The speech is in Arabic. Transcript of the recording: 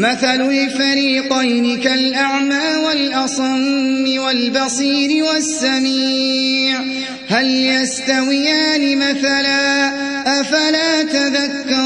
مثل الفريقين كالأعمى والأصم والبصير والسميع هل يستويان مثلا؟ أفلا تذكر